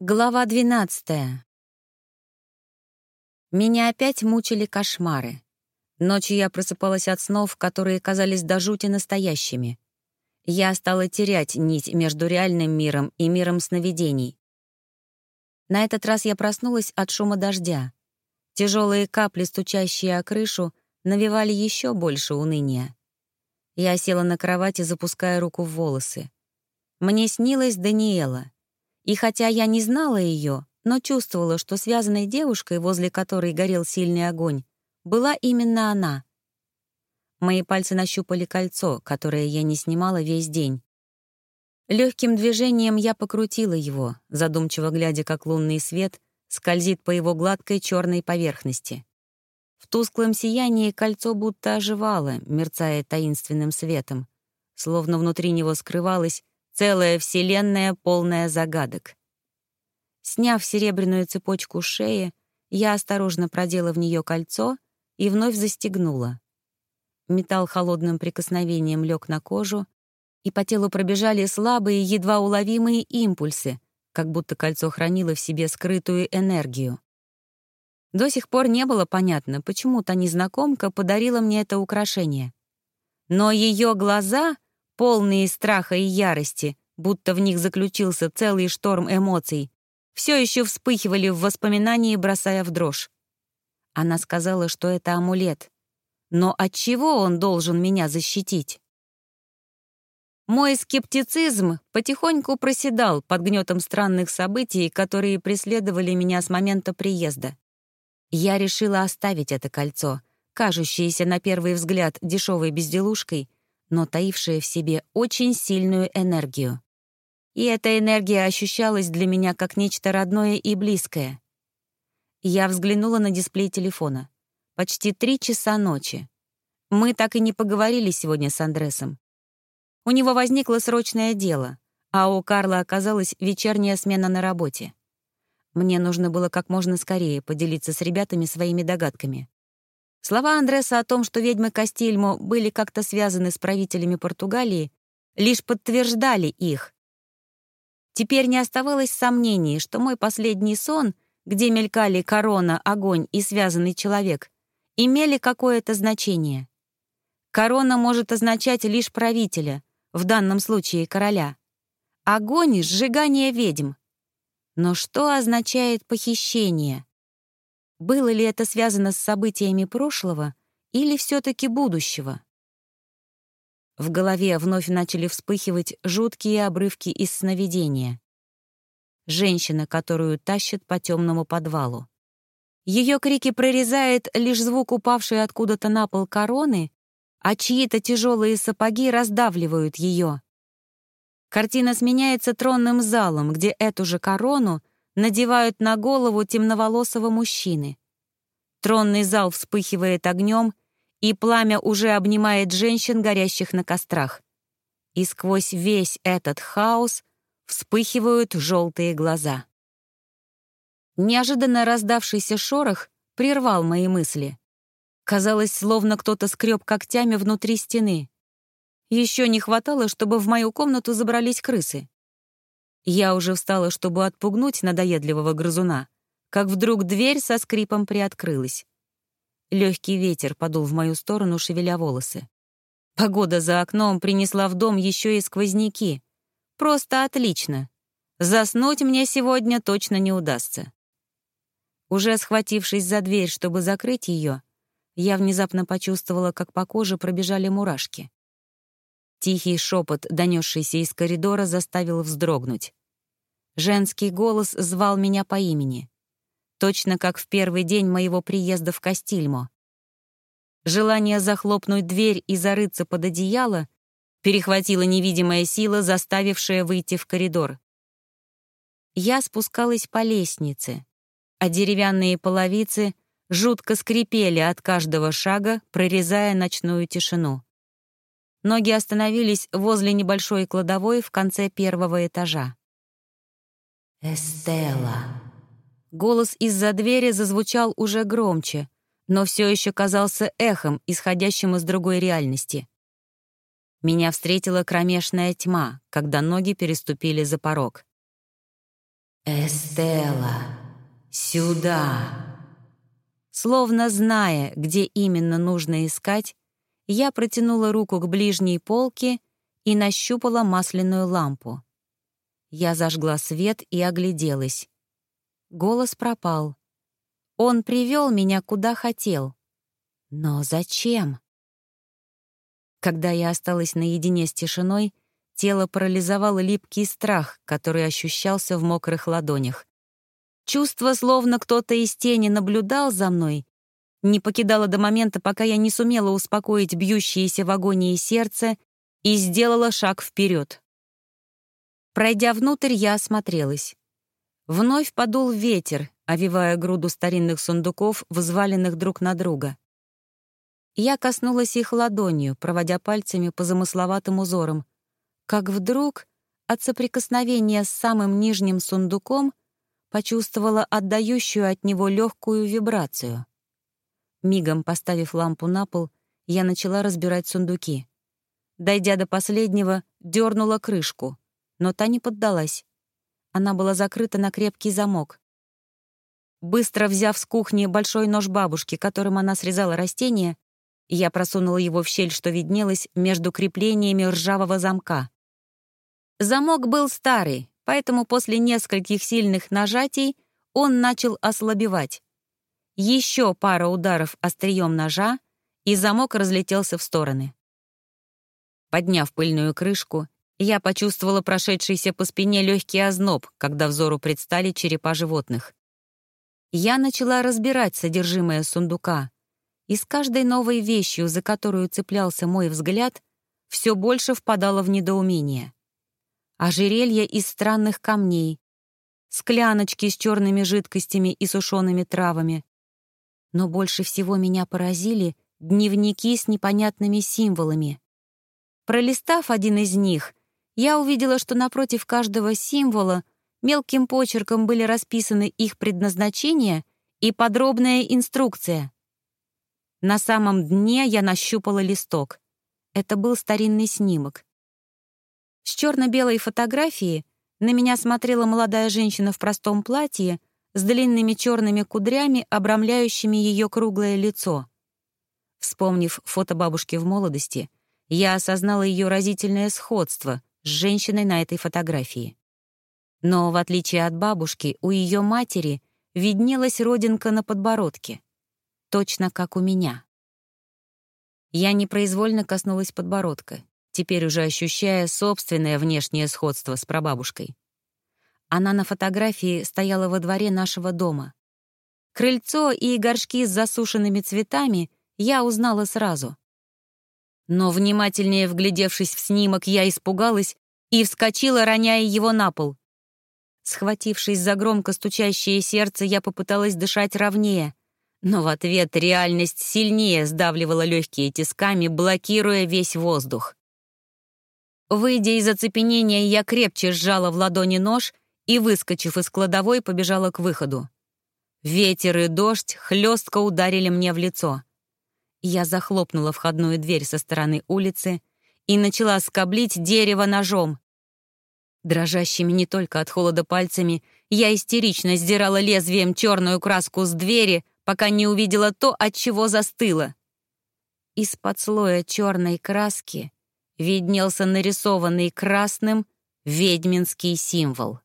Глава 12. Меня опять мучили кошмары. Ночью я просыпалась от снов, которые казались до жути настоящими. Я стала терять нить между реальным миром и миром сновидений. На этот раз я проснулась от шума дождя. Тяжелые капли, стучащие о крышу, навевали еще больше уныния. Я села на кровати, запуская руку в волосы. Мне снилась Даниэла — и хотя я не знала ее, но чувствовала, что связанной девушкой, возле которой горел сильный огонь, была именно она. Мои пальцы нащупали кольцо, которое я не снимала весь день. Легким движением я покрутила его, задумчиво глядя, как лунный свет скользит по его гладкой черной поверхности. В тусклом сиянии кольцо будто оживало, мерцая таинственным светом, словно внутри него скрывалась Целая вселенная, полная загадок. Сняв серебряную цепочку шеи, я осторожно продела в нее кольцо и вновь застегнула. Металл холодным прикосновением лег на кожу, и по телу пробежали слабые, едва уловимые импульсы, как будто кольцо хранило в себе скрытую энергию. До сих пор не было понятно, почему та незнакомка подарила мне это украшение. Но ее глаза полные страха и ярости, будто в них заключился целый шторм эмоций, все еще вспыхивали в воспоминании, бросая в дрожь. Она сказала, что это амулет. Но от чего он должен меня защитить? Мой скептицизм потихоньку проседал под гнетом странных событий, которые преследовали меня с момента приезда. Я решила оставить это кольцо, кажущееся на первый взгляд дешевой безделушкой, но таившая в себе очень сильную энергию. И эта энергия ощущалась для меня как нечто родное и близкое. Я взглянула на дисплей телефона. Почти три часа ночи. Мы так и не поговорили сегодня с Андресом. У него возникло срочное дело, а у Карла оказалась вечерняя смена на работе. Мне нужно было как можно скорее поделиться с ребятами своими догадками. Слова Андреса о том, что ведьмы Кастильмо были как-то связаны с правителями Португалии, лишь подтверждали их. Теперь не оставалось сомнений, что мой последний сон, где мелькали корона, огонь и связанный человек, имели какое-то значение. Корона может означать лишь правителя, в данном случае короля. Огонь — сжигание ведьм. Но что означает похищение? Было ли это связано с событиями прошлого или все-таки будущего? В голове вновь начали вспыхивать жуткие обрывки из сновидения. Женщина, которую тащат по темному подвалу. Ее крики прорезает лишь звук упавшей откуда-то на пол короны, а чьи-то тяжелые сапоги раздавливают ее. Картина сменяется тронным залом, где эту же корону — надевают на голову темноволосого мужчины. Тронный зал вспыхивает огнем, и пламя уже обнимает женщин, горящих на кострах. И сквозь весь этот хаос вспыхивают желтые глаза. Неожиданно раздавшийся шорох прервал мои мысли. Казалось, словно кто-то скреб когтями внутри стены. Еще не хватало, чтобы в мою комнату забрались крысы. Я уже встала, чтобы отпугнуть надоедливого грызуна, как вдруг дверь со скрипом приоткрылась. Легкий ветер подул в мою сторону, шевеля волосы. Погода за окном принесла в дом еще и сквозняки. Просто отлично. Заснуть мне сегодня точно не удастся. Уже схватившись за дверь, чтобы закрыть ее, я внезапно почувствовала, как по коже пробежали мурашки. Тихий шепот, донесшийся из коридора, заставил вздрогнуть. Женский голос звал меня по имени. Точно как в первый день моего приезда в Кастильмо. Желание захлопнуть дверь и зарыться под одеяло перехватила невидимая сила, заставившая выйти в коридор. Я спускалась по лестнице, а деревянные половицы жутко скрипели от каждого шага, прорезая ночную тишину. Ноги остановились возле небольшой кладовой в конце первого этажа. «Эстела». Голос из-за двери зазвучал уже громче, но все еще казался эхом, исходящим из другой реальности. Меня встретила кромешная тьма, когда ноги переступили за порог. «Эстела, сюда!» Словно зная, где именно нужно искать, я протянула руку к ближней полке и нащупала масляную лампу. Я зажгла свет и огляделась. Голос пропал. Он привел меня куда хотел. Но зачем? Когда я осталась наедине с тишиной, тело парализовало липкий страх, который ощущался в мокрых ладонях. Чувство, словно кто-то из тени наблюдал за мной, не покидало до момента, пока я не сумела успокоить бьющееся в агонии сердце и сделала шаг вперед. Пройдя внутрь, я осмотрелась. Вновь подул ветер, овивая груду старинных сундуков, взваленных друг на друга. Я коснулась их ладонью, проводя пальцами по замысловатым узорам, как вдруг от соприкосновения с самым нижним сундуком почувствовала отдающую от него легкую вибрацию. Мигом поставив лампу на пол, я начала разбирать сундуки. Дойдя до последнего, дернула крышку, но та не поддалась. Она была закрыта на крепкий замок. Быстро взяв с кухни большой нож бабушки, которым она срезала растения, я просунула его в щель, что виднелось между креплениями ржавого замка. Замок был старый, поэтому после нескольких сильных нажатий он начал ослабевать. Еще пара ударов острием ножа, и замок разлетелся в стороны. Подняв пыльную крышку, я почувствовала прошедшийся по спине легкий озноб, когда взору предстали черепа животных. Я начала разбирать содержимое сундука, и с каждой новой вещью, за которую цеплялся мой взгляд, все больше впадало в недоумение. Ожерелье из странных камней, скляночки с черными жидкостями и сушеными травами. Но больше всего меня поразили дневники с непонятными символами. Пролистав один из них, я увидела, что напротив каждого символа мелким почерком были расписаны их предназначение и подробная инструкция. На самом дне я нащупала листок. Это был старинный снимок. С черно-белой фотографии на меня смотрела молодая женщина в простом платье с длинными черными кудрями, обрамляющими ее круглое лицо. Вспомнив фото бабушки в молодости, я осознала ее разительное сходство с женщиной на этой фотографии. Но, в отличие от бабушки, у ее матери виднелась родинка на подбородке точно как у меня. Я непроизвольно коснулась подбородка, теперь уже ощущая собственное внешнее сходство с прабабушкой. Она на фотографии стояла во дворе нашего дома. Крыльцо и горшки с засушенными цветами я узнала сразу. Но, внимательнее вглядевшись в снимок, я испугалась и вскочила, роняя его на пол. Схватившись за громко стучащее сердце, я попыталась дышать ровнее — но в ответ реальность сильнее сдавливала легкие тисками, блокируя весь воздух. Выйдя из оцепенения, я крепче сжала в ладони нож и, выскочив из кладовой, побежала к выходу. Ветер и дождь хлестко ударили мне в лицо. Я захлопнула входную дверь со стороны улицы и начала скоблить дерево ножом. Дрожащими не только от холода пальцами, я истерично сдирала лезвием черную краску с двери, пока не увидела то, от чего застыла. Из-под слоя черной краски виднелся нарисованный красным ведьминский символ.